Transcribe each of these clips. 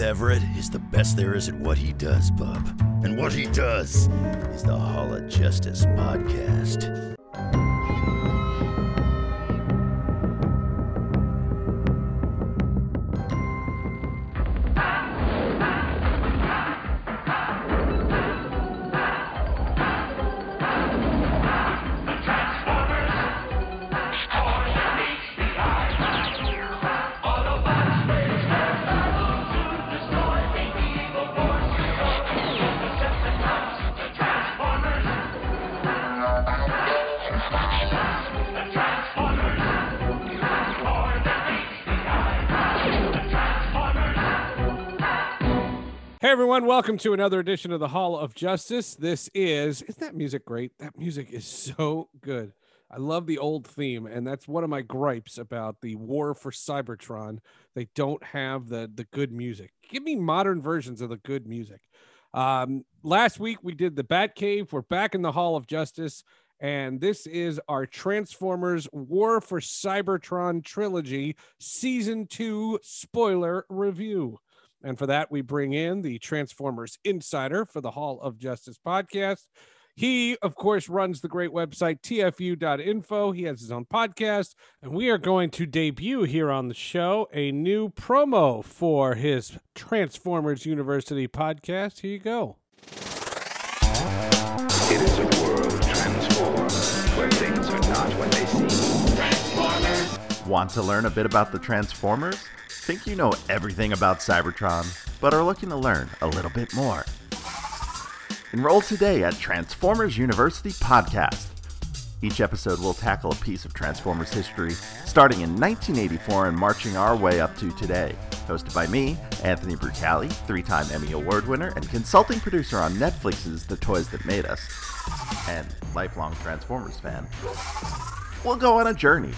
Everett is the best there is at what he does, bub. And what he does is the Hall of Justice podcast. Hey everyone, welcome to another edition of the Hall of Justice. This is isn't that music great? That music is so good. I love the old theme, and that's one of my gripes about the war for Cybertron. They don't have the the good music. Give me modern versions of the good music. Um, last week we did the Batcave. We're back in the Hall of Justice, and this is our Transformers War for Cybertron trilogy, season two spoiler review. And for that, we bring in the Transformers Insider for the Hall of Justice podcast. He, of course, runs the great website tfu.info. He has his own podcast, and we are going to debut here on the show a new promo for his Transformers University podcast. Here you go. It is a world transformed, where things are not what they seem. Transformers! Want to learn a bit about the Transformers? Think you know everything about Cybertron, but are looking to learn a little bit more? Enroll today at Transformers University Podcast. Each episode will tackle a piece of Transformers history, starting in 1984 and marching our way up to today. Hosted by me, Anthony Brucali, three time Emmy Award winner and consulting producer on Netflix's The Toys That Made Us, and lifelong Transformers fan. We'll go on a journey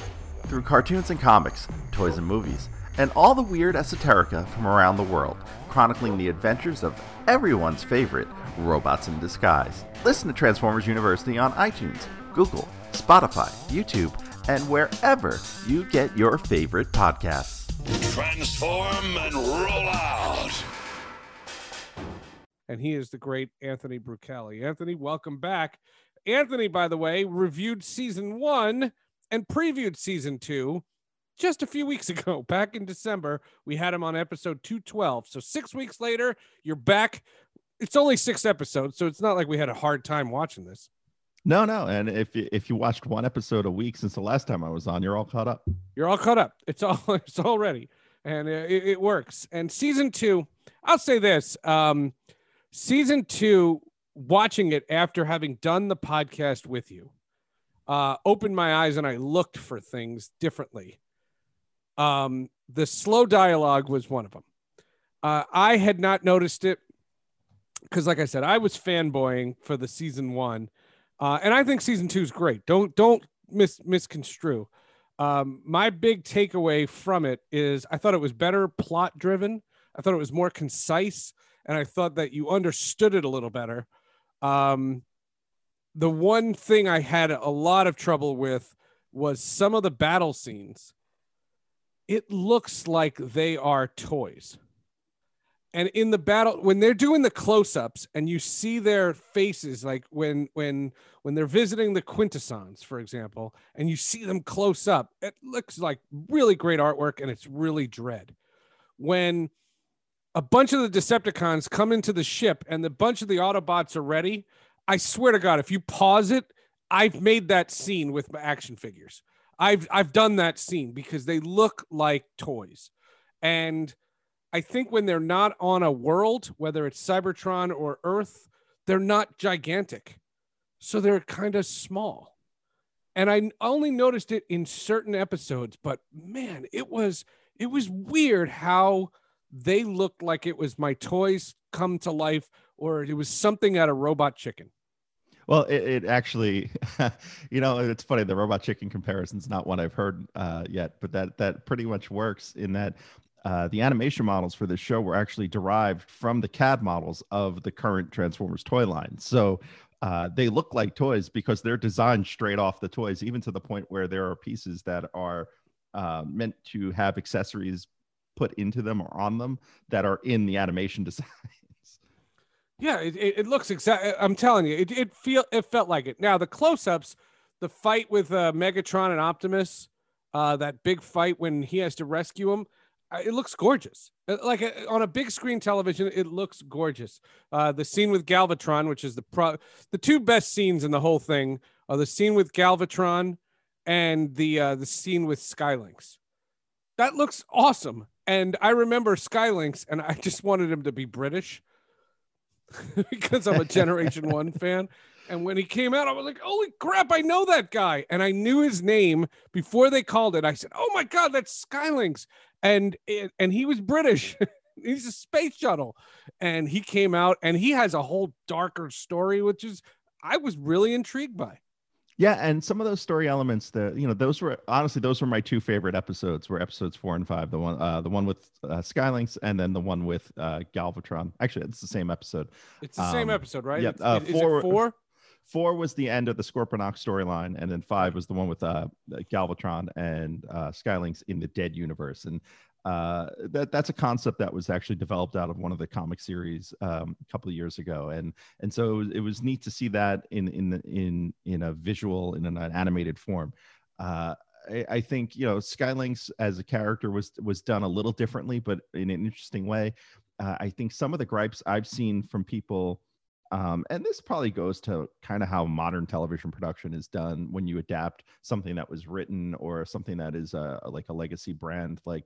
through cartoons and comics, toys and movies, and all the weird esoterica from around the world, chronicling the adventures of everyone's favorite robots in disguise. Listen to Transformers University on iTunes, Google, Spotify, YouTube, and wherever you get your favorite podcasts. Transform and roll out! And he is the great Anthony Brucali. Anthony, welcome back. Anthony, by the way, reviewed season one and previewed season two just a few weeks ago, back in December. We had him on episode 212. So six weeks later, you're back. It's only six episodes, so it's not like we had a hard time watching this. No, no, and if you, if you watched one episode a week since the last time I was on, you're all caught up. You're all caught up. It's all it's all ready, and it, it works. And season two, I'll say this: um, season two, watching it after having done the podcast with you, uh, opened my eyes and I looked for things differently. Um, the slow dialogue was one of them. Uh, I had not noticed it because, like I said, I was fanboying for the season one, uh, and I think season two is great. Don't don't mis- misconstrue. Um, my big takeaway from it is I thought it was better plot driven. I thought it was more concise, and I thought that you understood it a little better. Um, the one thing I had a lot of trouble with was some of the battle scenes it looks like they are toys. And in the battle, when they're doing the close-ups and you see their faces, like when when when they're visiting the quintessons, for example, and you see them close up, it looks like really great artwork and it's really dread. When a bunch of the Decepticons come into the ship and the bunch of the Autobots are ready, I swear to God, if you pause it, I've made that scene with my action figures. I've I've done that scene because they look like toys. And I think when they're not on a world, whether it's Cybertron or Earth, they're not gigantic. so they're kind of small. And I only noticed it in certain episodes, but man, it was it was weird how they looked like it was my toys come to life or it was something out of Robot Chicken. Well, it, it actually, you know, it's funny. The robot chicken comparison is not one I've heard uh, yet, but that that pretty much works in that uh, the animation models for this show were actually derived from the CAD models of the current Transformers toy line. So uh, they look like toys because they're designed straight off the toys, even to the point where there are pieces that are uh, meant to have accessories put into them or on them that are in the animation design. Yeah, it, it, looks exactly. I'm telling you, it, it feel it felt like it. Now the close-ups, the fight with uh, Megatron and Optimus, uh, that big fight when he has to rescue him, uh, it looks gorgeous. Uh, Like uh, on a big screen television, it looks gorgeous. Uh, the scene with Galvatron, which is the pro, the two best scenes in the whole thing, are the scene with Galvatron and the uh, the scene with Skylynx. That looks awesome. And I remember Skylynx, and I just wanted him to be British because I'm a Generation One fan. And when he came out, I was like, "Holy crap! I know that guy!" And I knew his name before they called it. I said, "Oh my god, that's Skylynx!" And and he was British. He's a space shuttle, and he came out, and he has a whole darker story, which is I was really intrigued by. Yeah, and some of those story elements that you know, those were honestly those were my two favorite episodes. Were episodes four and five, the one uh, the one with uh, Skylynx, and then the one with uh, Galvatron. Actually, it's the same episode. It's the same Um, episode, right? Yeah, uh, is it four- four? Four was the end of the Scorponok storyline, and then five was the one with uh, Galvatron and uh, Skylynx in the Dead universe. And uh, that that's a concept that was actually developed out of one of the comic series um, a couple of years ago, and and so it was, it was neat to see that in in in in a visual in an animated form. Uh, I, think you know Skylynx as a character was was done a little differently, but in an interesting way. Uh, I think some of the gripes I've seen from people um, and this probably goes to kind of how modern television production is done when you adapt something that was written or something that is a, like a legacy brand like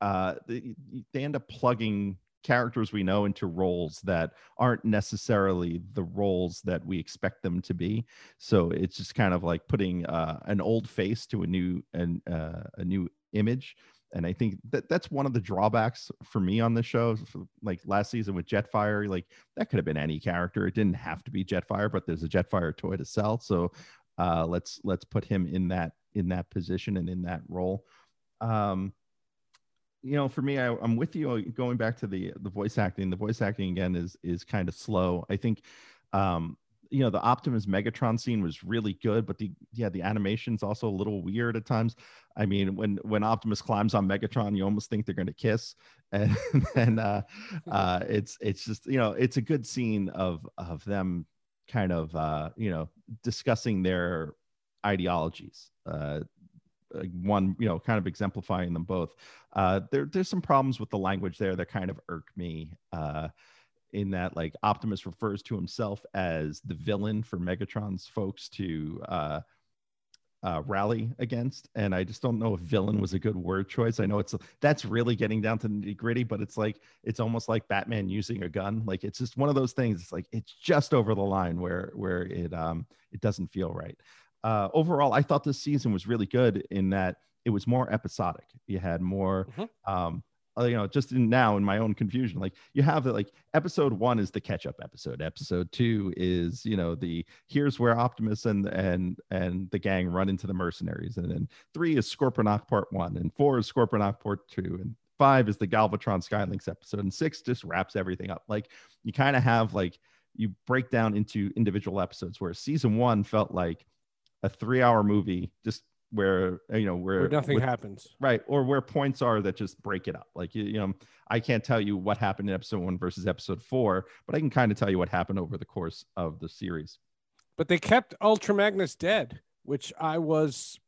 uh, they, they end up plugging characters we know into roles that aren't necessarily the roles that we expect them to be so it's just kind of like putting uh, an old face to a new and uh, a new image and I think that that's one of the drawbacks for me on the show. Like last season with Jetfire, like that could have been any character. It didn't have to be Jetfire, but there's a Jetfire toy to sell, so uh, let's let's put him in that in that position and in that role. Um, you know, for me, I, I'm with you uh, going back to the the voice acting. The voice acting again is is kind of slow. I think um, you know the optimus megatron scene was really good but the yeah the animation's also a little weird at times i mean when when optimus climbs on megatron you almost think they're going to kiss and then uh uh it's it's just you know it's a good scene of of them kind of uh you know discussing their ideologies uh one you know kind of exemplifying them both uh there there's some problems with the language there that kind of irk me uh in that like Optimus refers to himself as the villain for Megatron's folks to uh, uh, rally against, and I just don't know if villain was a good word choice. I know it's that's really getting down to nitty gritty, but it's like it's almost like Batman using a gun. Like it's just one of those things. It's like it's just over the line where where it um it doesn't feel right. Uh, overall, I thought this season was really good in that it was more episodic. You had more um, uh, you know just in now in my own confusion like you have it like episode one is the catch up episode. Episode two is you know the here's where optimus and and and the gang run into the mercenaries. And then three is scorponok part one and four is scorponok part two and five is the galvatron skylynx episode and six just wraps everything up. Like you kind of have like you break down into individual episodes where season one felt like a three hour movie just where you know where, Where nothing with- happens. right or where points are that just break it up like you, you know i can't tell you what happened in episode one versus episode four but i can kind of tell you what happened over the course of the series But they kept Ultra Magnus dead, which I was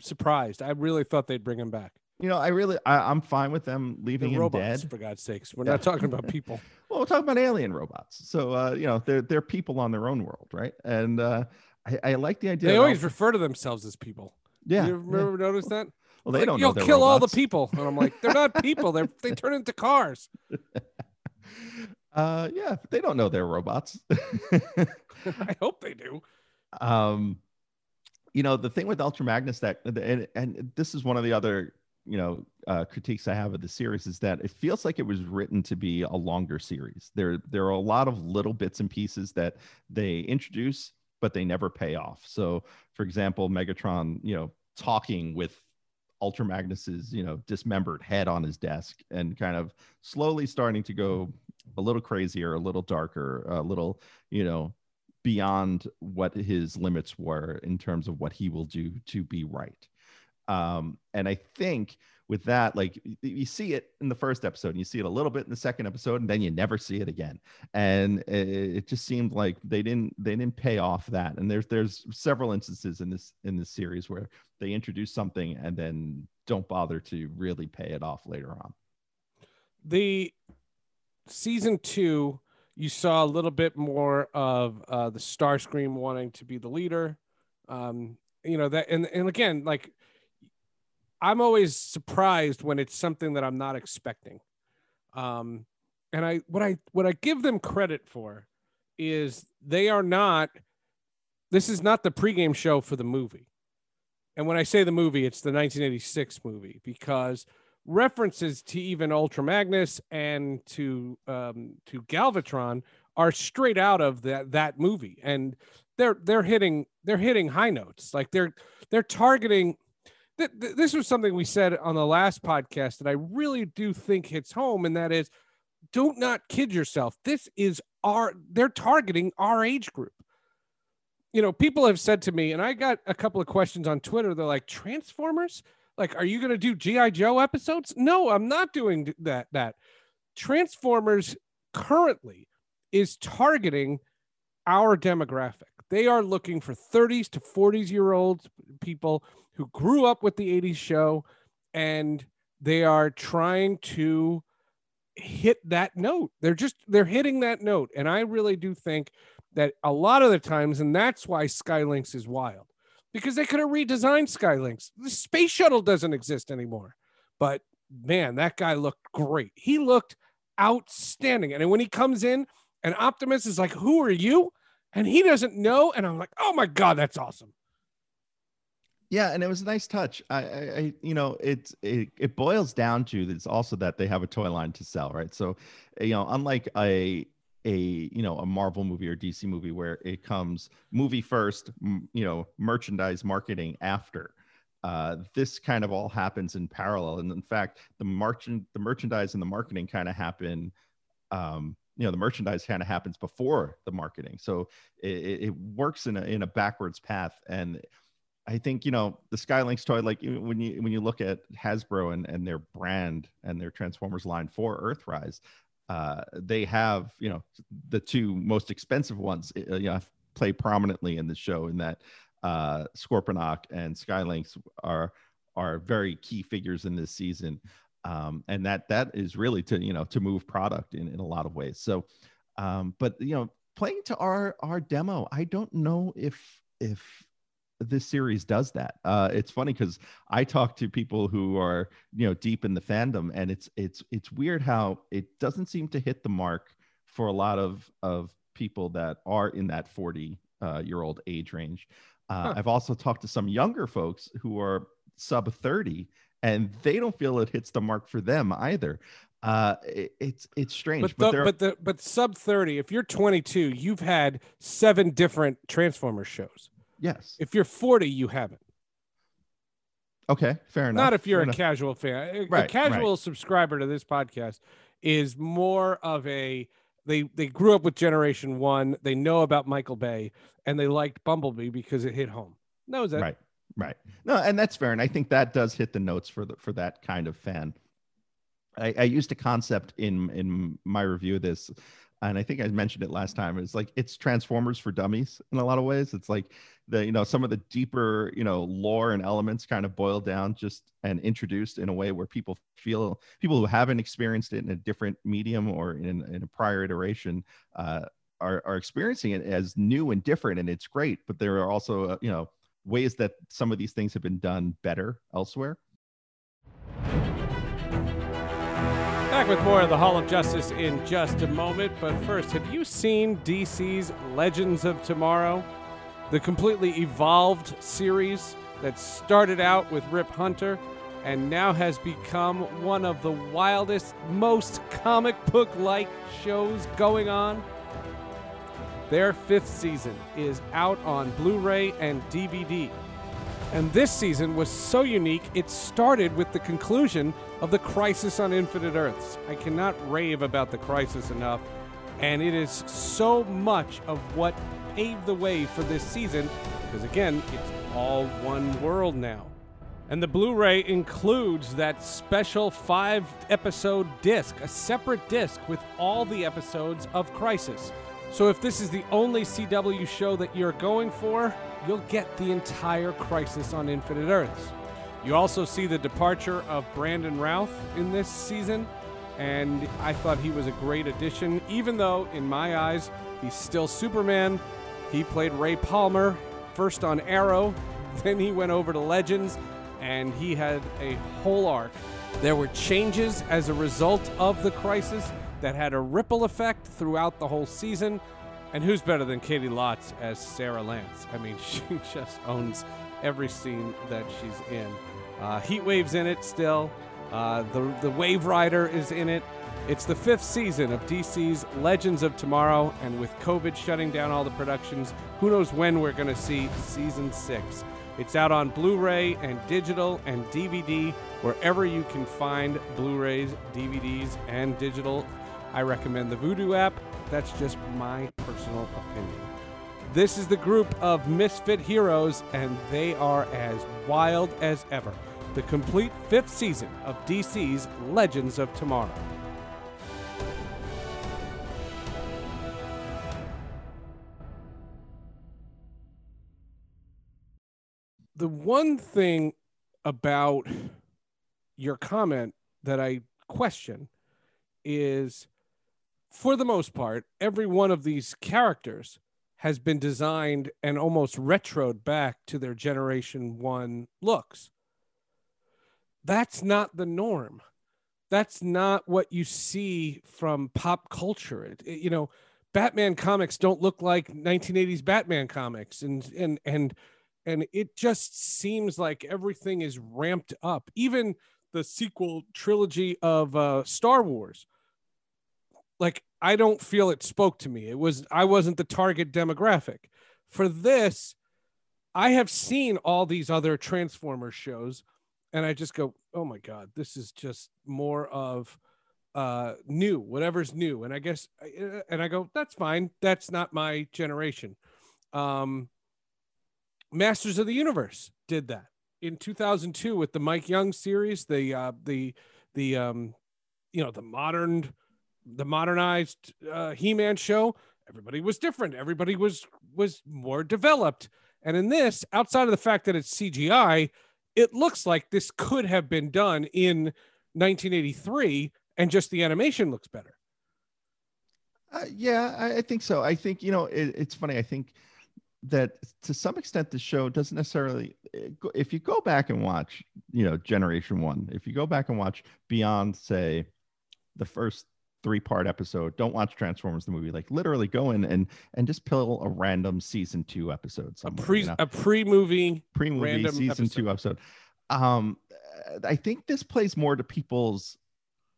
surprised. I really thought they'd bring him back. you know i really I, i'm fine with them leaving The him robots, dead for God's sakes. We're not talking about people. well we're talking about alien robots so uh you know they're they're people on their own world right and uh i, I like the idea They always refer to themselves as people. yeah, You yeah. ever notice that? well they Like, don't know You'll kill all the people. And I'm like, they're not people. They're they turn into cars. uh yeah they don't know they're robots I hope they do. um, you know, the thing with Ultra Magnus that, and, and this is one of the other, you know, uh, critiques I have of the series is that it feels like it was written to be a longer series. There, there are a lot of little bits and pieces that they introduce, but they never pay off. So, for example, Megatron, you know, talking with Ultra Magnus's, you know, dismembered head on his desk and kind of slowly starting to go a little crazier, a little darker, a little, you know, beyond what his limits were in terms of what he will do to be right. Um, and I think with that, like you see it in the first episode, and you see it a little bit in the second episode, and then you never see it again. And it, just seemed like they didn't they didn't pay off that. And there's there's several instances in this in this series where they introduce something and then don't bother to really pay it off later on. The season two, you saw a little bit more of uh, the Starscream wanting to be the leader. Um, you know that, and and again, like I'm always surprised when it's something that I'm not expecting. Um, and I what I what I give them credit for is they are not. This is not the pregame show for the movie. And when I say the movie, it's the 1986 movie because references to even Ultra Magnus and to um, to Galvatron are straight out of that that movie, and they're they're hitting they're hitting high notes. Like they're they're targeting th- th- this was something we said on the last podcast that I really do think hits home, and that is don't not kid yourself. This is our, they're targeting our age group. You know, people have said to me, and I got a couple of questions on Twitter. They're like, Transformers? Like, are you going to do G.I. Joe episodes? No, I'm not doing that. That Transformers currently is targeting our demographic. They are looking for 30s to 40s year old people who grew up with the 80s show and they are trying to hit that note. They're just they're hitting that note and I really do think that a lot of the times and that's why Skylynx is wild because they could have redesigned Skylynx. The space shuttle doesn't exist anymore. But man, that guy looked great. He looked outstanding. And when he comes in and Optimus is like, "Who are you?" and he doesn't know and I'm like, "Oh my god, that's awesome." Yeah, and it was a nice touch. I, I, you know, it's it, it boils down to it's also that they have a toy line to sell, right? So, you know, unlike a a you know a Marvel movie or DC movie where it comes movie first, m- you know, merchandise marketing after. Uh, this kind of all happens in parallel, and in fact, the merchant, the merchandise and the marketing kind of happen. Um, you know, the merchandise kind of happens before the marketing, so it, it works in a in a backwards path, and I think you know the Skylynx toy. Like when you when you look at Hasbro and and their brand and their Transformers line for Earthrise, uh, they have you know the two most expensive ones. Uh, you know, play prominently in the show. In that uh, Scorponok and Skylynx are are very key figures in this season, um, and that that is really to you know to move product in in a lot of ways. So, um, but you know, playing to our our demo, I don't know if if this series does that. Uh, it's funny because I talk to people who are you know deep in the fandom, and it's it's it's weird how it doesn't seem to hit the mark for a lot of of people that are in that forty uh, year old age range. Uh, huh. I've also talked to some younger folks who are sub thirty, and they don't feel it hits the mark for them either. Uh, it, it's it's strange, but the, but, but the but sub thirty. If you're 22, you've had seven different Transformers shows. Yes. If you're 40, you haven't. Okay, fair enough. Not if you're fair a enough. casual fan. A, right, a casual right. subscriber to this podcast is more of a they they grew up with Generation One. They know about Michael Bay and they liked Bumblebee because it hit home. That was it. Right, right. No, and that's fair. And I think that does hit the notes for the for that kind of fan. I, I used a concept in in my review of this and I think I mentioned it last time. It's like it's Transformers for dummies in a lot of ways. It's like the you know some of the deeper you know lore and elements kind of boiled down just and introduced in a way where people feel people who haven't experienced it in a different medium or in, in a prior iteration uh, are are experiencing it as new and different, and it's great. But there are also uh, you know ways that some of these things have been done better elsewhere. With more of the Hall of Justice in just a moment. But first, have you seen DC's Legends of Tomorrow? the completely evolved series that started out with Rip Hunter and now has become one of the wildest, most comic book like shows going on. Their fifth season is out on Blu ray and DVD. And this season was so unique, it started with the conclusion of the Crisis on Infinite Earths. I cannot rave about the Crisis enough, and it is so much of what paved the way for this season, because again, it's all one world now. And the Blu ray includes that special five episode disc, a separate disc with all the episodes of Crisis. So if this is the only CW show that you're going for, you'll get the entire Crisis on Infinite Earths. You also see the departure of Brandon Routh in this season, and I thought he was a great addition, even though, in my eyes, he's still Superman. He played Ray Palmer, first on Arrow, then he went over to Legends, and he had a whole arc. There were changes as a result of the crisis that had a ripple effect throughout the whole season. And who's better than Caity Lotz as Sarah Lance? I mean, she just owns every scene that she's in. Uh, Heatwave's in it still. Uh, the the Wave Rider is in it. It's the fifth season of DC's Legends of Tomorrow, and with COVID shutting down all the productions, who knows when we're going to see season six. It's out on Blu ray and digital and DVD, wherever you can find Blu rays, DVDs, and digital. I recommend the Vudu app. That's just my personal opinion. This is the group of misfit heroes, and they are as wild as ever. The complete fifth season of DC's Legends of Tomorrow. the one thing about your comment that I question is for the most part, every one of these characters has been designed and almost retroed back to their generation one looks. That's not the norm. That's not what you see from pop culture. It, it- you know, Batman comics don't look like 1980s Batman comics, and and and and it just seems like everything is ramped up. Even the sequel trilogy of uh, Star Wars, like I don't feel it spoke to me. It was I wasn't the target demographic for this. I have seen all these other Transformers shows, and I just go, "Oh my god, this is just more of uh new whatever's new and i guess uh, and i go that's fine that's not my generation um Masters of the Universe did that in 2002 with the Mike Young series, the uh, the the um, you know the modern the modernized uh, He-Man show. Everybody was different. Everybody was was more developed. And in this, outside of the fact that it's CGI, it looks like this could have been done in 1983, and just the animation looks better. Uh, yeah, I, I think so. I think you know it, it's funny. I think that to some extent the show doesn't necessarily. eh, If you go back and watch, you know, Generation One. If you go back and watch beyond, say, the first three part episode, don't watch Transformers the movie. Like literally go in and and just pill a random season two episode. A pre you know? a pre movie. pre-movie random season episode. two episode. Um, I think this plays more to people's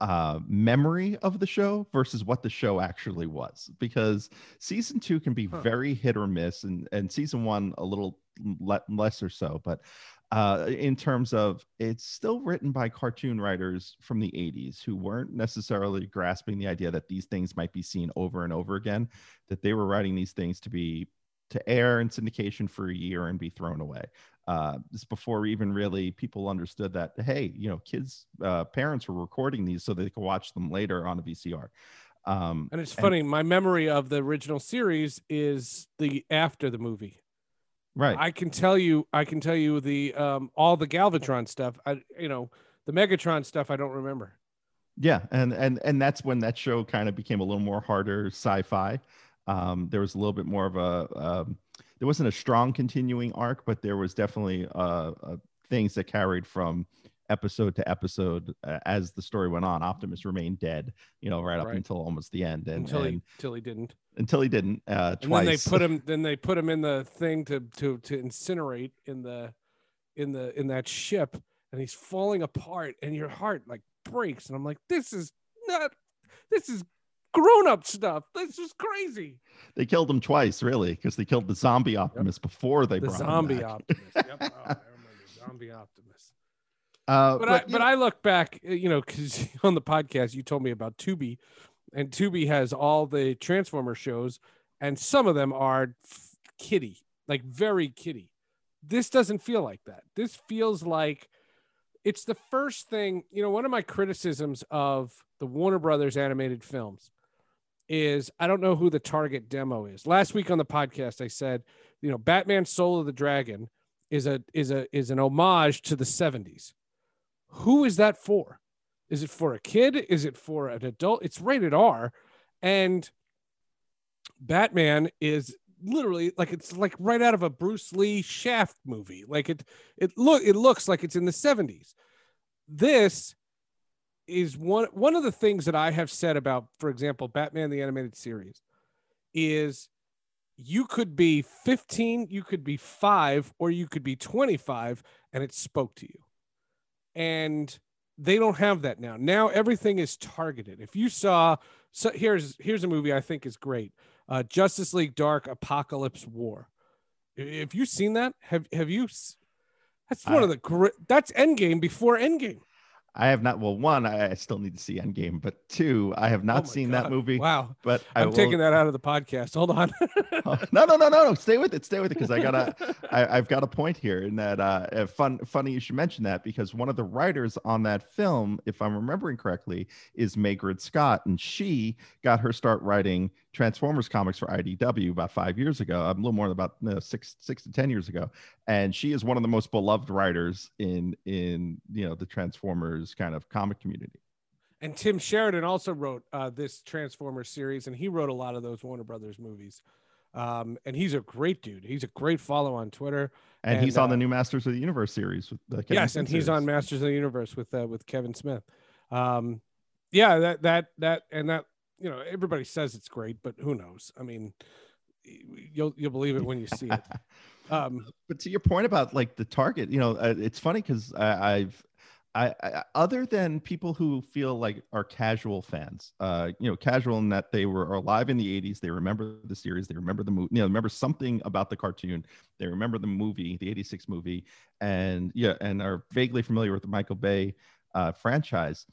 uh, memory of the show versus what the show actually was, because season two can be Huh. very hit or miss, and and season one a little le- less or so. But uh, in terms of it's still written by cartoon writers from the 80s who weren't necessarily grasping the idea that these things might be seen over and over again, that they were writing these things to be to air in syndication for a year and be thrown away. Uh, this before even really people understood that hey, you know, kids, uh, parents were recording these so they could watch them later on a VCR. Um, And it's funny, my memory of the original series is the after the movie. Right? I can tell you, I can tell you the um all the Galvatron stuff. I you know, the Megatron stuff I don't remember. Yeah, and and and that's when that show kind of became a little more harder sci-fi. Um, there was a little bit more of a um, there wasn't a strong continuing arc, but there was definitely uh, uh, things that carried from episode to episode uh, as the story went on. Optimus remained dead, you know, right up Right. until almost the end, and until he and- until he didn't. until he didn't uh, And twice. then they put him. Then they put him in the thing to to to incinerate in the in the in that ship, and he's falling apart, and your heart like breaks. And I'm like, this is not. This is grown up stuff. This is crazy. they killed him twice, really, because they killed the zombie Optimus before they the brought zombie him back. Optimus. Yep. Oh, I remember zombie Optimus. Uh, But, I but know- I look back, uh, you know, because on the podcast you told me about Tubi, and Tubi has all the Transformer shows, and some of them are f- kitty, like very kitty. This doesn't feel like that. This feels like it's the first thing. You know, one of my criticisms of the Warner Brothers animated films is I don't know who the target demo is. Last week on the podcast, I said, you know, Batman Soul of the Dragon is a is a is an homage to the 70s. Who is that for? Is it for a kid? Is it for an adult? It's rated R. And Batman is literally like it's like right out of a Bruce Lee Shaft movie. Like it it look it looks like it's in the 70s. This is one one of the things that I have said about, for example, Batman the animated series is you could be 15, you could be 5 or you could be 25 and it spoke to you. And they don't have that now. Now everything is targeted. If you saw so here's here's a movie I think is great. Uh, Justice League Dark Apocalypse War. If you've seen that, have have you That's one I- of the great that's Endgame before Endgame. I have not. Well, one, I still need to see Endgame, but two, I have Oh not my seen that movie. Wow. But I I'm will- taking that out of the podcast. Hold on. Oh, no, no, no, no, no. Stay with it. Stay with it because I gotta. I, I've got a point here, in that uh, uh, fun. Funny you should mention that because one of the writers on that film, if I'm remembering correctly, is Mairghread Scott, and she got her start writing Transformers comics for IDW about five years ago. I'm a little more than about no, six, six to ten years ago, and she is one of the most beloved writers in in you know the Transformers kind of comic community. And Tim Sheridan also wrote uh, this Transformers series, and he wrote a lot of those Warner Brothers movies. Um, and he's a great dude. He's a great follow on Twitter. And, And, he's on uh, the new Masters of the Universe series with the Kevin yes, Smith and he's series. on Masters of the Universe with uh, with Kevin Smith. Um, yeah, that that that and that you know everybody says it's great, but who knows? I mean, you'll you'll believe it when you see it. Um, but to your point about like the target, you know, uh, it's funny because I've, I, I, other than people who feel like are casual fans, uh, you know, casual in that they were alive in the '80s, they remember the series, they remember the movie, you know, remember something about the cartoon, they remember the movie, the '86 movie, and yeah, and are vaguely familiar with the Michael Bay uh, franchise.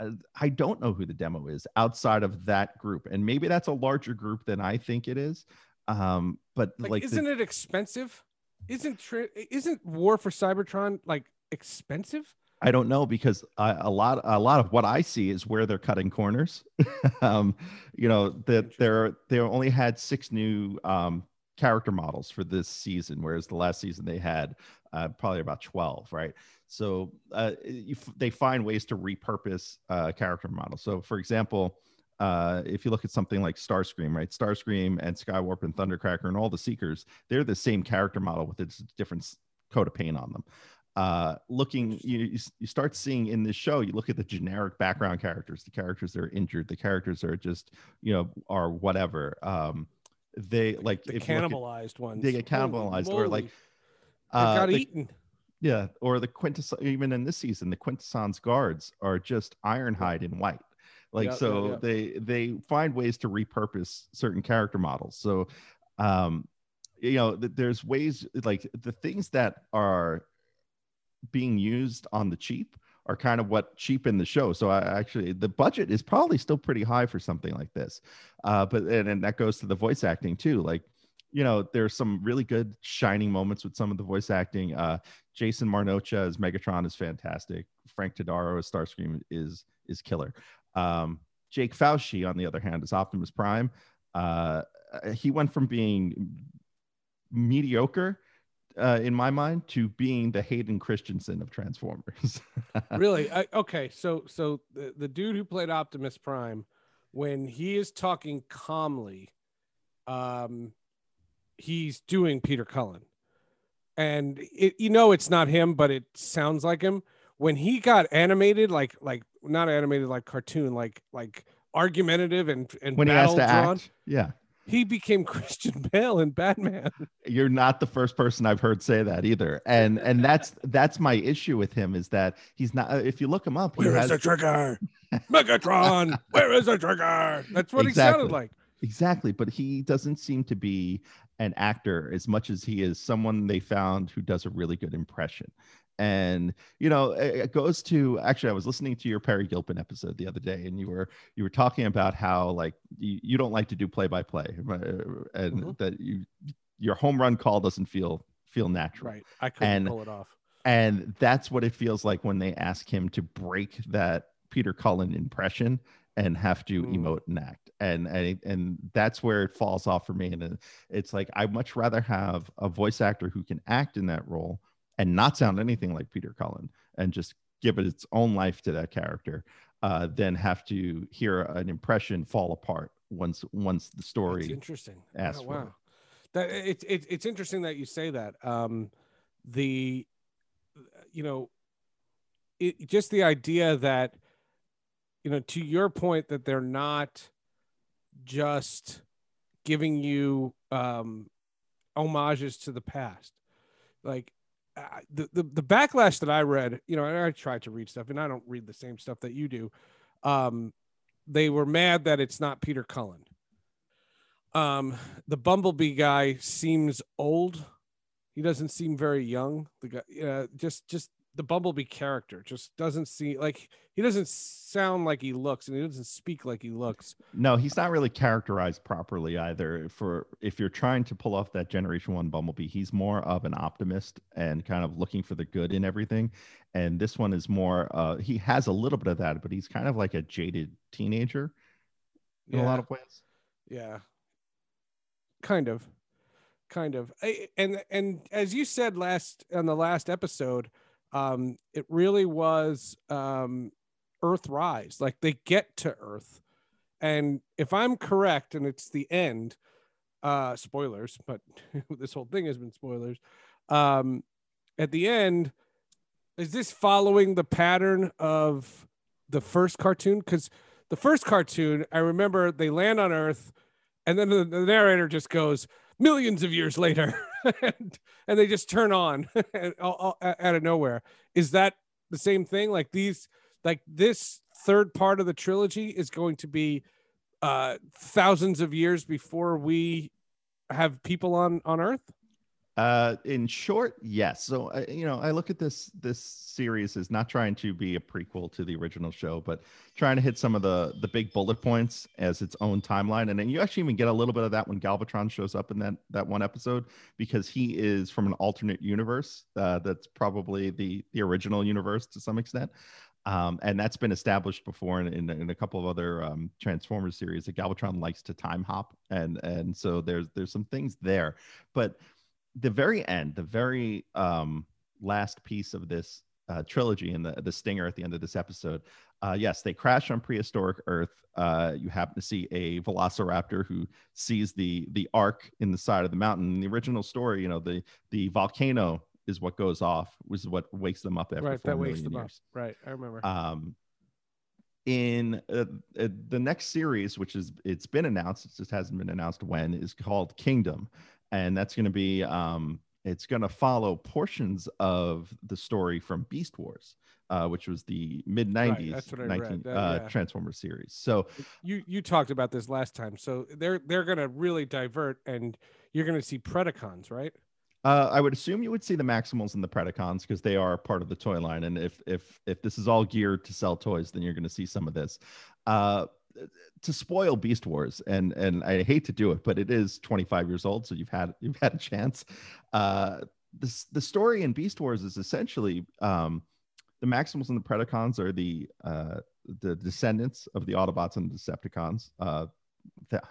Uh, I don't know who the demo is outside of that group, and maybe that's a larger group than I think it is. Um, but like, like, isn't it expensive? Isn't tra- isn't War for Cybertron like expensive? I don't know because I, a lot a lot of what I see is where they're cutting corners. um, you know that they're they only had six new um, character models for this season, whereas the last season they had uh, probably about twelve, right? So uh, you, f- they find ways to repurpose uh, character models. So for example. Uh, if you look at something like Starscream, right? Starscream and Skywarp and Thundercracker and all the Seekers, they're the same character model with a different coat of paint on them uh looking you, you you start seeing in this show you look at the generic background characters the characters that are injured the characters that are just you know are whatever um they like The if you at- cannibalized ones. they get Holy cannibalized or like. They uh got the- eaten. yeah or the quintess even in this season the quintesson guards are just ironhide in white like Yeah, yeah, so yeah. they they find ways to repurpose certain character models so um you know th- there's ways like the things that are being used on the cheap are kind of what cheapen the show. So i actually the budget is probably still pretty high for something like this. Uh but and, and that goes to the voice acting too. Like you know there's some really good shining moments with some of the voice acting. Uh jason marnocha as megatron is fantastic. Frank Todaro as starscream is is killer. Um jake foushee on the other hand is optimus prime. Uh he went from being mediocre uh, in my mind to being the Hayden Christensen of Transformers. really I, okay so so the, the dude who played optimus prime when he is talking calmly um he's doing peter cullen and it, you know it's not him but it sounds like him when he got animated, like like not animated like cartoon, like like argumentative and and when he has to drawn, act, yeah. He became Christian Bale in Batman. You're not the first person I've heard say that either, and and that's that's my issue with him is that he's not. Uh, if you look him up, he Where is has the trigger? Megatron, where is the trigger? That's what he sounded like. Exactly, but he doesn't seem to be an actor as much as he is someone they found who does a really good impression. And you know, it goes to actually, I was listening to your Perry Gilpin episode the other day, and you were you were talking about how like you, you don't like to do play by play, and Mhm. that you your home run call doesn't feel feel natural. Right. I couldn't And- pull it off. And that's what it feels like when they ask him to break that Peter Cullen impression and have to Mm. emote and act. And, and and that's where it falls off for me. And it's like I'd much rather have a voice actor who can act in that role and not sound anything like Peter Cullen and just give it its own life to that character uh, than have to hear an impression fall apart once once the That's story interesting. asked Oh, for it. wow. That it's it, it's interesting that you say that. Um, the you know, it just the idea that you know to your point that they're not just giving you um homages to the past like the, the the backlash that i read you know and i tried to read stuff and i don't read the same stuff that you do um they were mad that it's not peter cullen. Um the bumblebee guy seems old. He doesn't seem very young. The guy uh, just just the bumblebee character just doesn't seem like he doesn't sound like he looks and he doesn't speak like he looks No, he's not really characterized properly either. For if you're trying to pull off that Generation One Bumblebee, he's more of an optimist and kind of looking for the good in everything. And this one is more. Uh, he has a little bit of that, but he's kind of like a jaded teenager in a Yeah. lot of ways. Yeah. Kind of. Kind of. I- And and as you said last on the last episode, um it really was um Earthrise. Like they get to Earth. And if I'm correct and it's the end, uh spoilers, but this whole thing has been spoilers. Um at the end is this following the pattern of the first cartoon cuz the first cartoon, I remember they land on Earth, and then the, the narrator just goes millions of years later, and, and they just turn on out of nowhere. Is that the same thing? Like these, like this third part of the trilogy is going to be uh, thousands of years before we have people on on Earth. Uh, in short, yes. So uh, you know, I look at this this series as not trying to be a prequel to the original show, but trying to hit some of the the big bullet points as its own timeline. And then you actually even get a little bit of that when Galvatron shows up in that that one episode because he is from an alternate universe. Uh, that's probably the the original universe to some extent. Um, and that's been established before in, in, in a couple of other um, Transformers series that Galvatron likes to time hop, and and so there's there's some things there, but the very end, the very um, last piece of this uh, trilogy and the, the stinger at the end of this episode, uh, yes, they crash on prehistoric Earth. Uh, you happen to see a velociraptor who sees the the Ark in the side of the mountain. In the original story, you know, the the volcano is what goes off, is what wakes them up after right, four that wakes them years up. Right, I remember. um in uh, uh, the next series which is it's been announced it just hasn't been announced when is called kingdom and that's going to be um it's going to follow portions of the story from beast wars uh, which was the mid 90s that's what 19 That- uh, yeah. transformers series so you you talked about this last time, so they're they're gonna really divert, and you're gonna see Predacons, right? Uh, I would assume you would see the Maximals and the Predacons because they are part of the toy line. And if if if this is all geared to sell toys, then you're going to see some of this. To spoil Beast Wars, and and I hate to do it, but it is 25 years old, so you've had you've had a chance. Uh, this the story in Beast Wars is essentially um, the Maximals and the Predacons are the uh, the descendants of the Autobots and the Decepticons. Uh, the,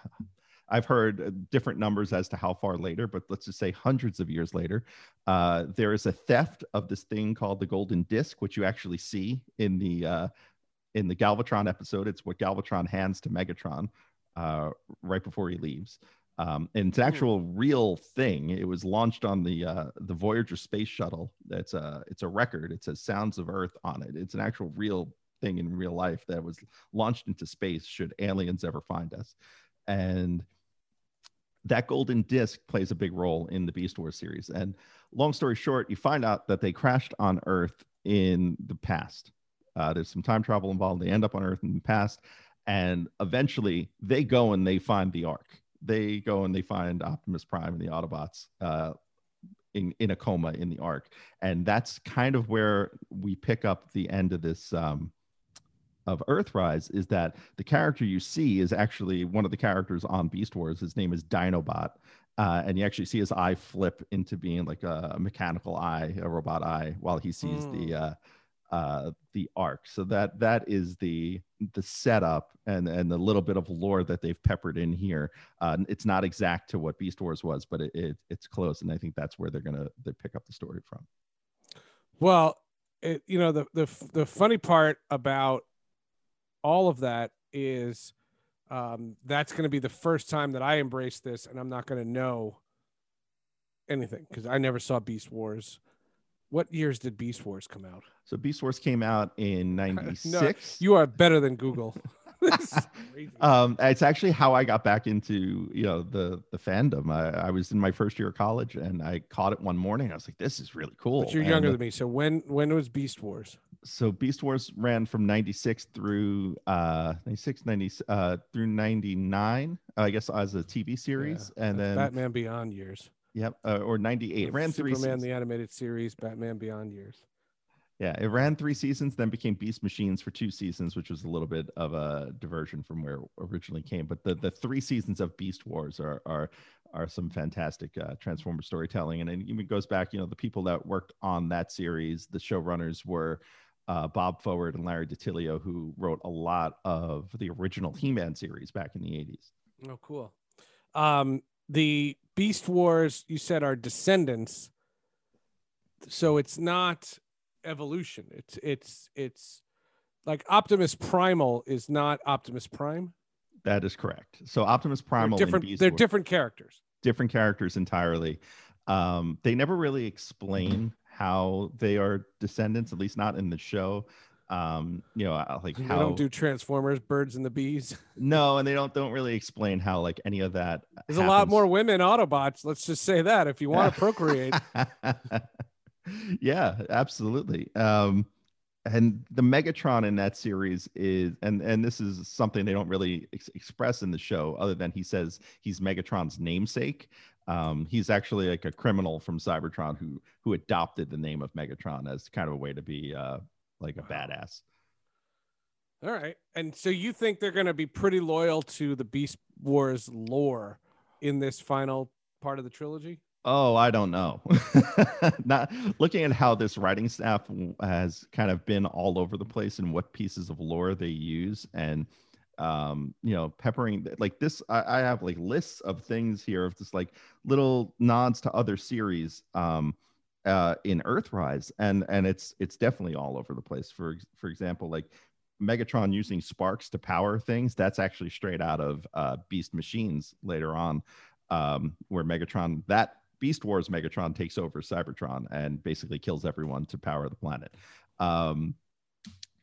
I've heard different numbers as to how far later, but let's just say hundreds of years later, uh, there is a theft of this thing called the Golden Disc, which you actually see in the uh, in the Galvatron episode. It's what Galvatron hands to Megatron uh, right before he leaves. Um, and it's an actual real thing. It was launched on the uh, the Voyager space shuttle. That's a it's a record. It says "Sounds of Earth" on it. It's an actual real thing in real life that was launched into space. Should aliens ever find us, and that golden disc plays a big role in the Beast Wars series. And long story short, you find out that they crashed on Earth in the past. Uh, there's some time travel involved. They end up on Earth in the past, and eventually they go and they find the Ark. They go and they find Optimus Prime and the Autobots uh, in in a coma in the Ark, and that's kind of where we pick up the end of this. Um, of Earthrise is that the character you see is actually one of the characters on Beast Wars. His name is Dinobot, uh, and you actually see his eye flip into being like a mechanical eye, a robot eye, while he sees the Mm. uh, uh, the Ark. So that that is the the setup and and the little bit of lore that they've peppered in here. Uh, it's not exact to what Beast Wars was, but it, it it's close, and I think that's where they're gonna they pick up the story from. Well, it, you know the the the funny part about all of that is um, that's going to be the first time that I embrace this, and I'm not going to know anything because I never saw Beast Wars. What years did Beast Wars come out? So Beast Wars came out in '96. You are better than Google. This is crazy. um, it's actually how I got back into you know the the fandom. I, I was in my first year of college and I caught it one morning. I was like, "This is really cool." but you're And, younger uh, than me, so when when was Beast Wars? so Beast Wars ran from 96 through uh 96 90 uh through 99 I guess as a TV series Yeah, and then Batman Beyond years. Yep uh, or 98 it ran three Superman seasons. the animated series, Batman Beyond years. yeah it ran three seasons then became Beast Machines for two seasons which was a little bit of a diversion from where it originally came but the the three seasons of Beast Wars are are are some fantastic uh, Transformer storytelling and it even goes back you know the people that worked on that series the showrunners were uh, Bob Forward and Larry DiTillio, who wrote a lot of the original He-Man series back in the 80s. Oh, cool. Um, the Beast Wars, you said, are descendants. So it's not evolution. It's it's it's like Optimus Primal is not Optimus Prime. That is correct. So Optimus Primal they're and different. They're Wars- different characters. different characters entirely. Um, they never really explain how they are descendants, at least not in the show. Um, you know, uh, like They don't do Transformers, Birds and the Bees. no, and they don't don't really explain how like any of that. There's a lot more women Autobots. Let's just say that if you want to procreate. yeah, absolutely. Um, and the Megatron in that series is, and and this is something they don't really ex- express in the show, other than he says he's Megatron's namesake. Um, he's actually like a criminal from Cybertron who who adopted the name of Megatron as kind of a way to be uh, like a badass. All right. And so you think they're going to be pretty loyal to the Beast Wars lore in this final part of the trilogy? Oh, I don't know. Not looking at how this writing staff has kind of been all over the place and what pieces of lore they use, and um, you know, peppering like this. I, I have like lists of things here of just like little nods to other series um, uh, in Earthrise, and and it's it's definitely all over the place. For for example, like Megatron using sparks to power things. That's actually straight out of uh, Beast Machines later on, um, where Megatron that Beast Wars Megatron takes over Cybertron and basically kills everyone to power the planet. Um,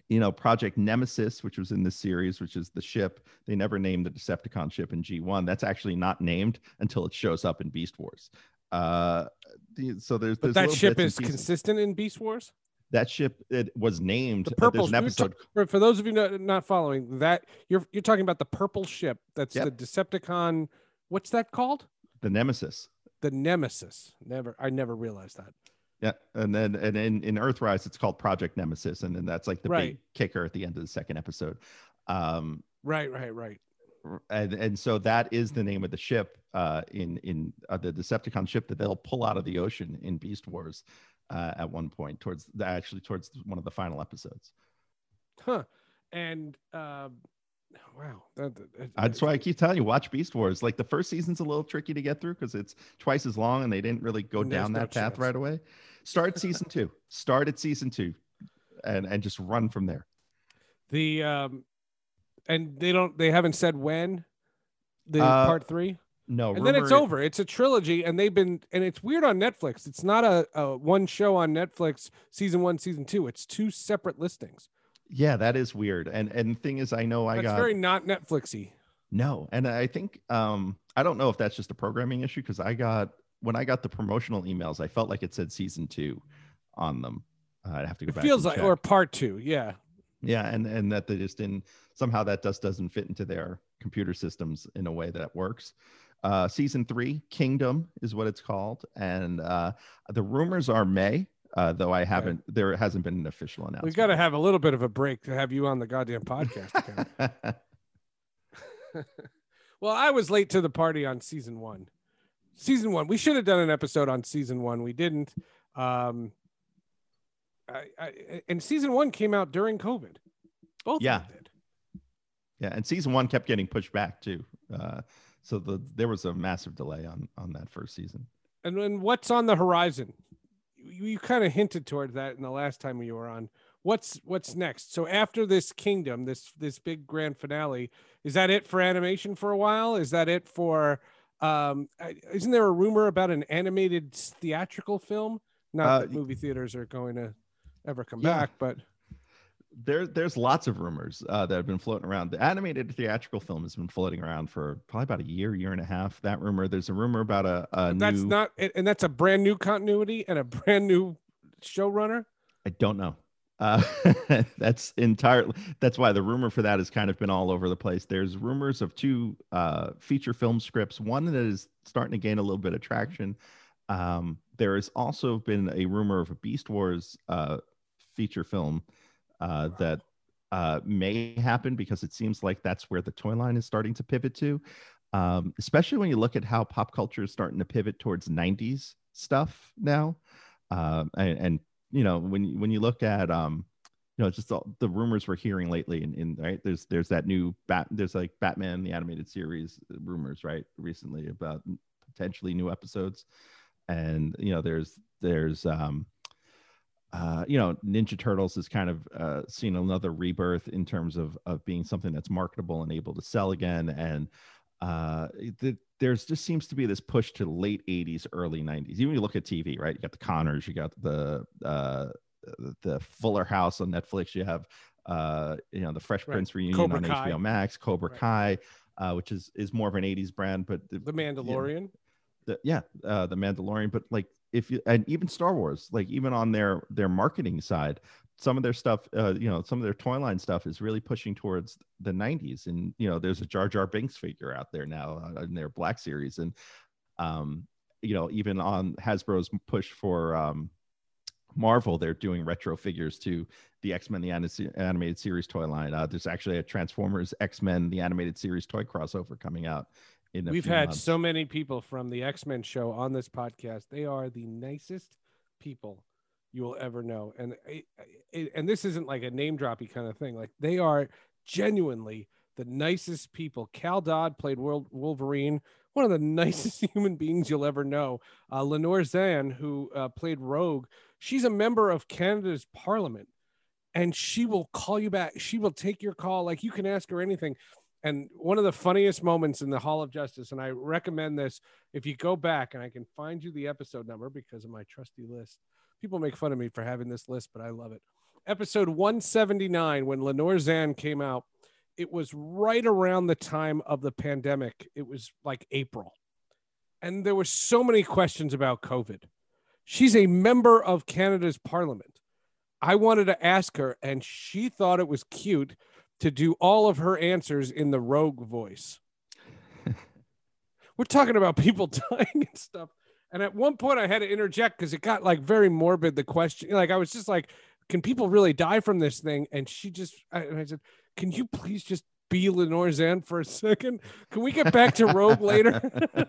you know, Project Nemesis, which was in this series, which is the ship. They never named the Decepticon ship in G1. That's actually not named until it shows up in Beast Wars. Uh, so there's, But there's that ship is consistent in Beast Wars? that ship it was named. The uh, purple there's an you're ta- episode. for, for those of you not, not following that, you're you're talking about the purple ship. That's Yep. the Decepticon. What's that called? the Nemesis. The Nemesis. Never, I never realized that. Yeah, and then and in in Earthrise, it's called Project Nemesis, and then that's like the big kicker at the end of the second episode. Um, Right, right, right. And and so that is the name of the ship uh, in in uh, the Decepticon ship that they'll pull out of the ocean in Beast Wars uh, at one point towards the, actually towards one of the final episodes. Huh. And um, wow, that, that- That's why I keep telling you, watch Beast Wars. Like the first season's a little tricky to get through because it's twice as long, and they didn't really go down that path chance. right away. Start season two. Start at season two, and and just run from there. the um, and they don't, they haven't said when the Uh, part three. No, and then it's over. It's a trilogy, and they've been and it's weird on Netflix. It's not a, a one show on Netflix, season one, season two. It's two separate listings. Yeah, that is weird. And and the thing is, I know I That's got very not Netflixy. no, and I think um I don't know if that's just a programming issue because I got when I got the promotional emails, I felt like it said season two on them. Uh, I'd have to go It back. feels like check. or part two. Yeah. Yeah, and and that they just didn't somehow that just doesn't fit into their computer systems in a way that works. Uh, season three, Kingdom is what it's called, and uh, the rumors are May. Uh, though I haven't, there hasn't been an official announcement. we've got to have a little bit of a break to have you on the goddamn podcast again. well, I was late to the party on season one. Season one, we should have done an episode on season one. We didn't. Um, I, I, and season one came out during COVID. Both Yeah. of them did. Yeah, and season one kept getting pushed back too. Uh, so the there was a massive delay on on that first season. And then what's on the horizon? You, you kind of hinted toward that in the last time you were on. What's what's next? So after this kingdom, this this big grand finale, is that it for animation for a while? Is that it for? Um, isn't there a rumor about an animated theatrical film? Not Uh, that movie theaters are going to ever come Yeah. back, but There there's lots of rumors uh, that have been floating around. The animated theatrical film has been floating around for probably about a year, year and a half. That rumor. There's a rumor about a, a that's new. not. And that's a brand new continuity and a brand new showrunner. I don't know. Uh, that's entirely. That's why the rumor for that has kind of been all over the place. There's rumors of two uh, feature film scripts. One that is starting to gain a little bit of traction. Um, there has also been a rumor of a Beast Wars uh, feature film uh, that uh, may happen because it seems like that's where the toy line is starting to pivot to. Um, especially when you look at how pop culture is starting to pivot towards 90s stuff now. Um, and, and you know when you, when you look at um, you know just all the rumors we're hearing lately in, in right there's there's that new bat there's like Batman the animated series rumors right recently about potentially new episodes, and you know there's there's um, uh, you know, Ninja Turtles has kind of uh, seen another rebirth in terms of of being something that's marketable and able to sell again. And uh, the, there's just seems to be this push to late '80s, early '90s. Even you look at TV, right? You got the Conners, you got the uh, the Fuller House on Netflix. You have uh, you know the Fresh Right. Prince reunion Cobra on Kai. HBO Max, Cobra Right. Kai, uh, which is is more of an '80s brand, but The Mandalorian. the yeah uh the mandalorian but like if you and even star wars like even on their their marketing side some of their stuff uh you know some of their toy line stuff is really pushing towards the 90s and you know there's a jar jar binks figure out there now uh, in their black series. And um you know even on hasbro's push for um marvel they're doing retro figures to the x-men the animated series toy line. Uh there's actually a transformers x-men the animated series toy crossover coming out in We've had months. so many people from the X Men show on this podcast. They are the nicest people you will ever know, and it, it, and this isn't like a name droppy kind of thing. Like they are genuinely the nicest people. Cal Dodd played World Wolverine, one of the nicest human beings you'll ever know. Uh, Lenore Zann, who uh, played Rogue, she's a member of Canada's Parliament, and she will call you back. She will take your call. Like you can ask her anything and one of the funniest moments in the Hall of Justice, and I recommend this if you go back and I can find you the episode number because of my trusty list. People make fun of me for having this list, but I love it. Episode 179, when Lenore Zann came out, it was right around the time of the pandemic. It was like April. And there were so many questions about COVID. She's a member of Canada's parliament. I wanted to ask her, and she thought it was cute to do all of her answers in the rogue voice. We're talking about people dying and stuff. And at one point, I had to interject because it got like very morbid. The question, like, I was just like, can people really die from this thing? And she just, I, and I said, can you please just be Lenore Zann for a second? Can we get back to Rogue later?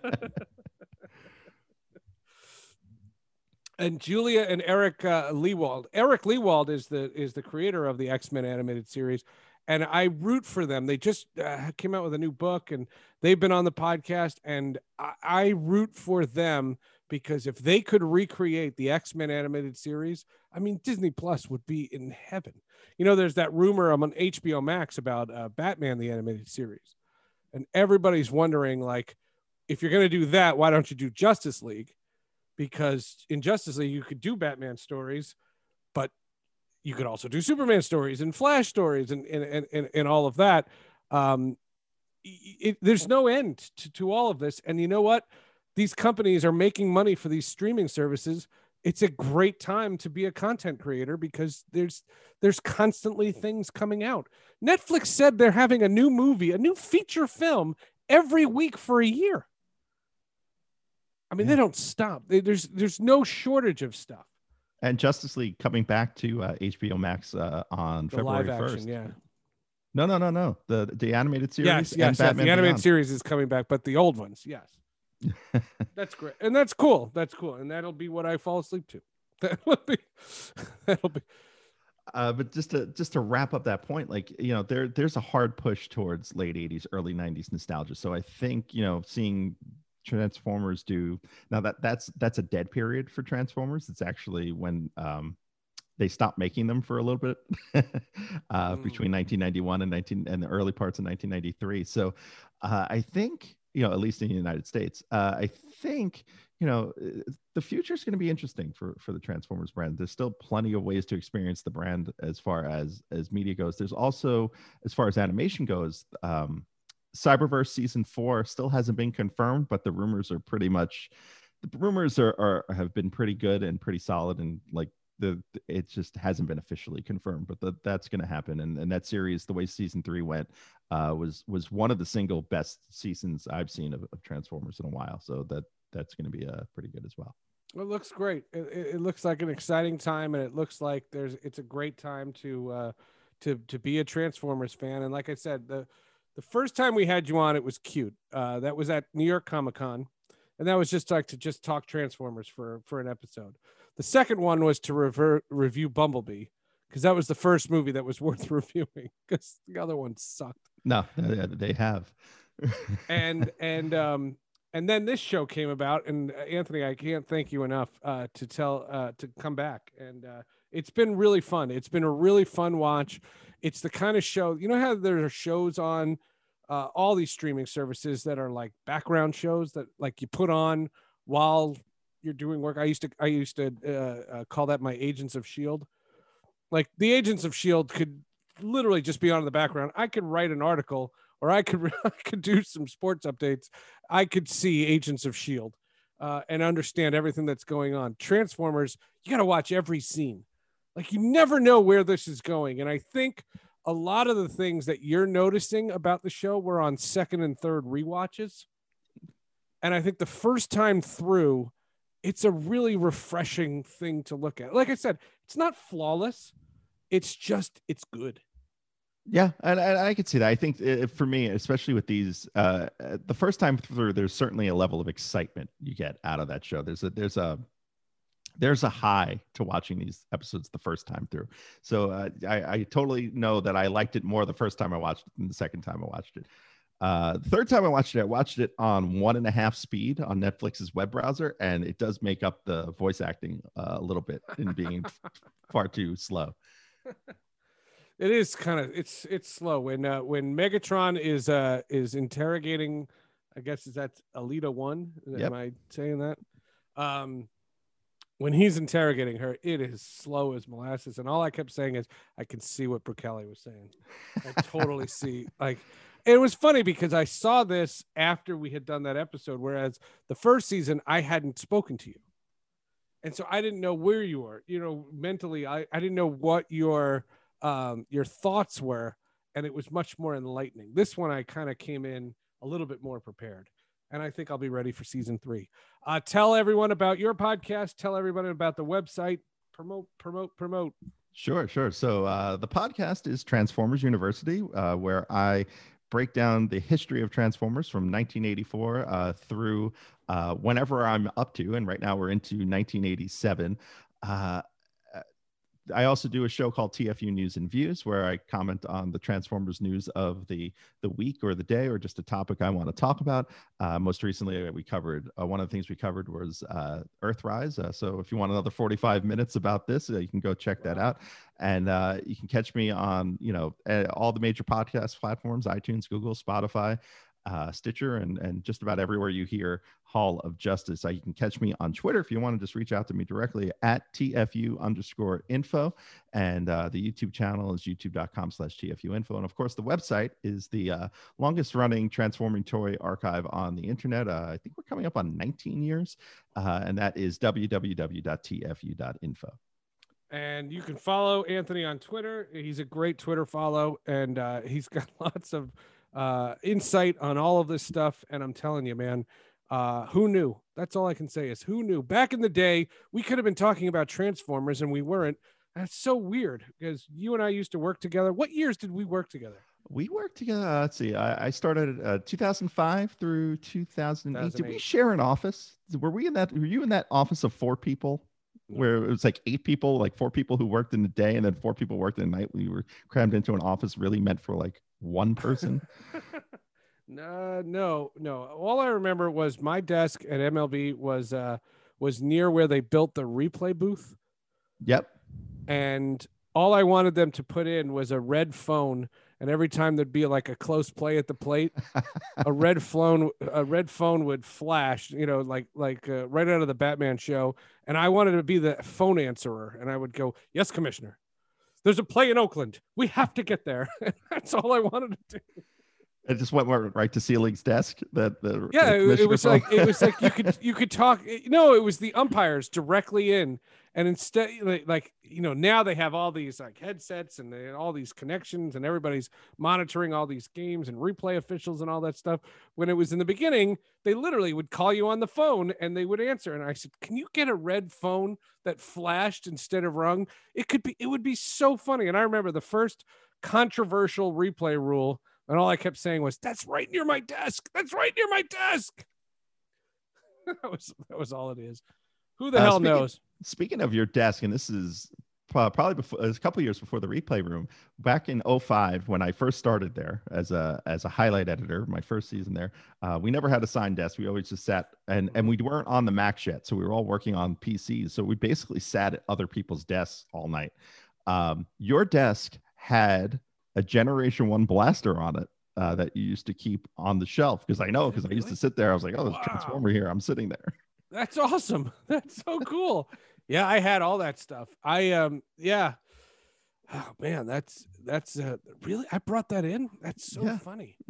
and Julia and Eric uh, Lewald. Eric Lewald is the is the creator of the X Men animated series, and I root for them. They just uh, came out with a new book, and they've been on the podcast, and I, I root for them because if they could recreate the X Men animated series, I mean Disney Plus would be in heaven. You know, there's that rumor on HBO Max about uh, Batman the animated series, and everybody's wondering like if you're going to do that, why don't you do Justice League? Because in Justice League, you could do Batman stories, you could also do Superman stories and Flash stories and and and, and, all of that. Um, it, there's no end to, to all of this. And you know what? These companies are making money for these streaming services. It's a great time to be a content creator because there's there's constantly things coming out. Netflix said they're having a new movie, a new feature film every week for a year. I mean, they don't stop. They- There's there's no shortage of stuff. And Justice League coming back to uh, HBO Max uh, on The February 1st. yeah. No, no, no, no. The the animated series. Yes, yes, yes. The animated Beyond. series is coming back, but the old ones, yes. that's great, and that's cool. That's cool, and that'll be what I fall asleep to. That'll be. That'll be. Uh, but just to just to wrap up that point, like you know, there there's a hard push towards late '80s, early '90s nostalgia. So I think you know, seeing Transformers do now that that's that's a dead period for Transformers. It's actually when um, they stopped making them for a little bit uh, Mm. between 1991 and 19 and the early parts of 1993. So uh, I think you know, at least in the United States, uh, I think you know the future is going to be interesting for for the Transformers brand. There's still plenty of ways to experience the brand as far as as media goes. There's also as far as animation goes. Um, Cyberverse season four still hasn't been confirmed, but the rumors are pretty much the rumors are, are have been pretty good and pretty solid and like the it just hasn't been officially confirmed but the, that's going to happen and, and that series the way season three went uh, was was one of the single best seasons i've seen of, of transformers in a while so that that's going to be uh, pretty good as well It looks great. It, it, it looks like an exciting time, and it looks like there's. It's a great time to uh, to to be a Transformers fan. And like I said, the the first time we had you on, it was cute. Uh, that was at New York Comic Con, and that was just like to just talk Transformers for for an episode. The second one was to revert, review Bumblebee because that was the first movie that was worth reviewing because the other one sucked. no they, they have and and um and then this show came about and uh, anthony i can't thank you enough uh to tell uh to come back and uh it's been really fun it's been a really fun watch it's the kind of show you know how there are shows on uh, all these streaming services that are like background shows that like you put on while you're doing work i used to i used to uh, uh, call that my agents of shield like the agents of shield could literally just be on in the background i could write an article or I could I could do some sports updates. I could see Agents of Shield uh, and understand everything that's going on. Transformers, you got to watch every scene. Like you never know where this is going, and I think a lot of the things that you're noticing about the show were on second and third rewatches. And I think the first time through, it's a really refreshing thing to look at. Like I said, it's not flawless. It's just it's good. Yeah, and, and I could see that. I think uh, for me, especially with these, uh, uh, the first time through, there's certainly a level of excitement you get out of that show. There's a there's a there's a high to watching these episodes the first time through. So uh, I, I totally know that I liked it more the first time I watched it than the second time I watched it. Uh, the third time I watched it, I watched it on one and a half speed on Netflix's web browser, and it does make up the voice acting uh, a little bit in being far too slow. It is kind of it's it's slow when uh, when Megatron is uh is interrogating, I guess is that Elita One? Yep. Am I saying that? Um, when he's interrogating her, it is slow as molasses, and all I kept saying is, I can see what Kelly was saying. I totally see. Like, it was funny because I saw this after we had done that episode, whereas the first season I hadn't spoken to you, and so I didn't know where you were. You know, mentally, I I didn't know what your um, your thoughts were, and it was much more enlightening. This one, I kind of came in a little bit more prepared, and I think I'll be ready for season three. Uh, tell everyone about your podcast. Tell everybody about the website. Promote, promote, promote. Sure, sure. So uh, the podcast is Transformers University, uh, where I break down the history of Transformers from 1984 uh, through uh, whenever I'm up to, and right now we're into 1987. Uh, I also do a show called TFU News and Views, where I comment on the Transformers news of the the week or the day, or just a topic I want to talk about. Uh, most recently, we covered uh, one of the things we covered was uh, Earthrise. Uh, so if you want another 45 minutes about this, uh, you can go check that out. And uh, you can catch me on you know all the major podcast platforms: iTunes, Google, Spotify. Uh, Stitcher, and, and just about everywhere you hear Hall of Justice. Uh, you can catch me on Twitter if you want to just reach out to me directly at TFU underscore info. And uh, the YouTube channel is youtube.com slash TFU info. And of course, the website is the uh, longest running transforming toy archive on the internet. Uh, I think we're coming up on 19 years, uh, and that is www.tfu.info. And you can follow Anthony on Twitter. He's a great Twitter follow, and uh, he's got lots of uh, insight on all of this stuff. And I'm telling you, man, uh, who knew? That's all I can say is who knew? Back in the day, we could have been talking about Transformers, and we weren't. That's so weird because you and I used to work together. What years did we work together? We worked together. Uh, let's see. I, I started uh, 2005 through 2008. Did we share an office? Were we in that? Were you in that office of four people? Where it was like eight people, like four people who worked in the day, and then four people worked in the night. We were crammed into an office really meant for like one person. No, no, no. All I remember was my desk at MLB was uh was near where they built the replay booth, yep. and all I wanted them to put in was a red phone. And every time there'd be like a close play at the plate, a red phone a red phone would flash, you know, like like uh, right out of the Batman show. And I wanted to be the phone answerer, and I would go, "Yes, Commissioner." There's a play in Oakland. We have to get there. That's all I wanted to do. It just went right to Ceiling's desk. That the Yeah, the it, it was phone. like it was like you could you could talk. No, it was the umpires directly in, and instead like, like you know now they have all these like headsets and they, all these connections and everybody's monitoring all these games and replay officials and all that stuff. When it was in the beginning, they literally would call you on the phone and they would answer. And I said, "Can you get a red phone that flashed instead of rung? It could be. It would be so funny." And I remember the first controversial replay rule. And all I kept saying was, "That's right near my desk. That's right near my desk." that was that was all it is. Who the Uh, hell speaking- knows? Speaking of your desk, and this is probably before a couple years before the replay room. Back in 05, when I first started there as a as a highlight editor, my first season there, uh, we never had a signed desk. We always just sat and and we weren't on the Mac yet, so we were all working on PCs. So we basically sat at other people's desks all night. Um, your desk had a Generation One blaster on it. Uh, that you used to keep on the shelf because I know because I used to sit there. I was like, oh, there's Wow. transformer here. I'm sitting there. That's awesome. That's so cool. Yeah, I had all that stuff. I um yeah. Oh man, that's that's uh, really I brought that in. That's so Yeah. funny.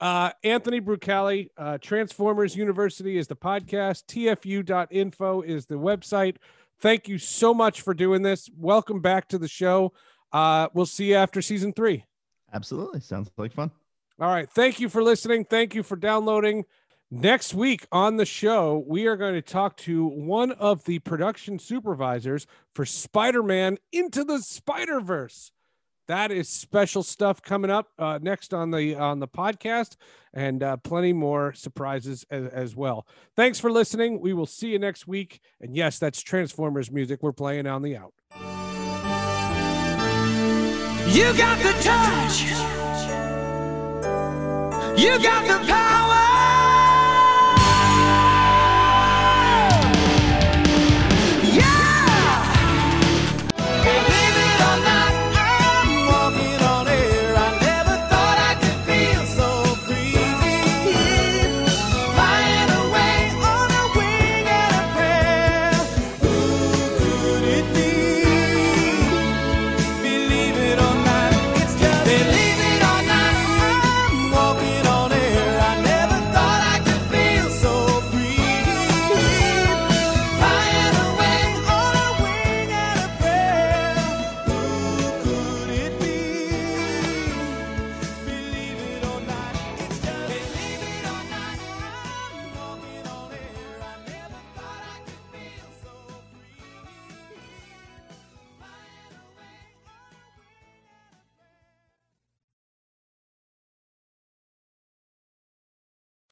Uh, Anthony Brucali, uh, Transformers University is the podcast. TFU.info is the website. Thank you so much for doing this. Welcome back to the show. Uh, we'll see you after season three. Absolutely, sounds like fun. All right. Thank you for listening. Thank you for downloading. Next week on the show, we are going to talk to one of the production supervisors for Spider Man Into the Spider Verse. That is special stuff coming up uh, next on the on the podcast, and uh, plenty more surprises as, as well. Thanks for listening. We will see you next week. And yes, that's Transformers music we're playing on the out. You got the touch. You got the power.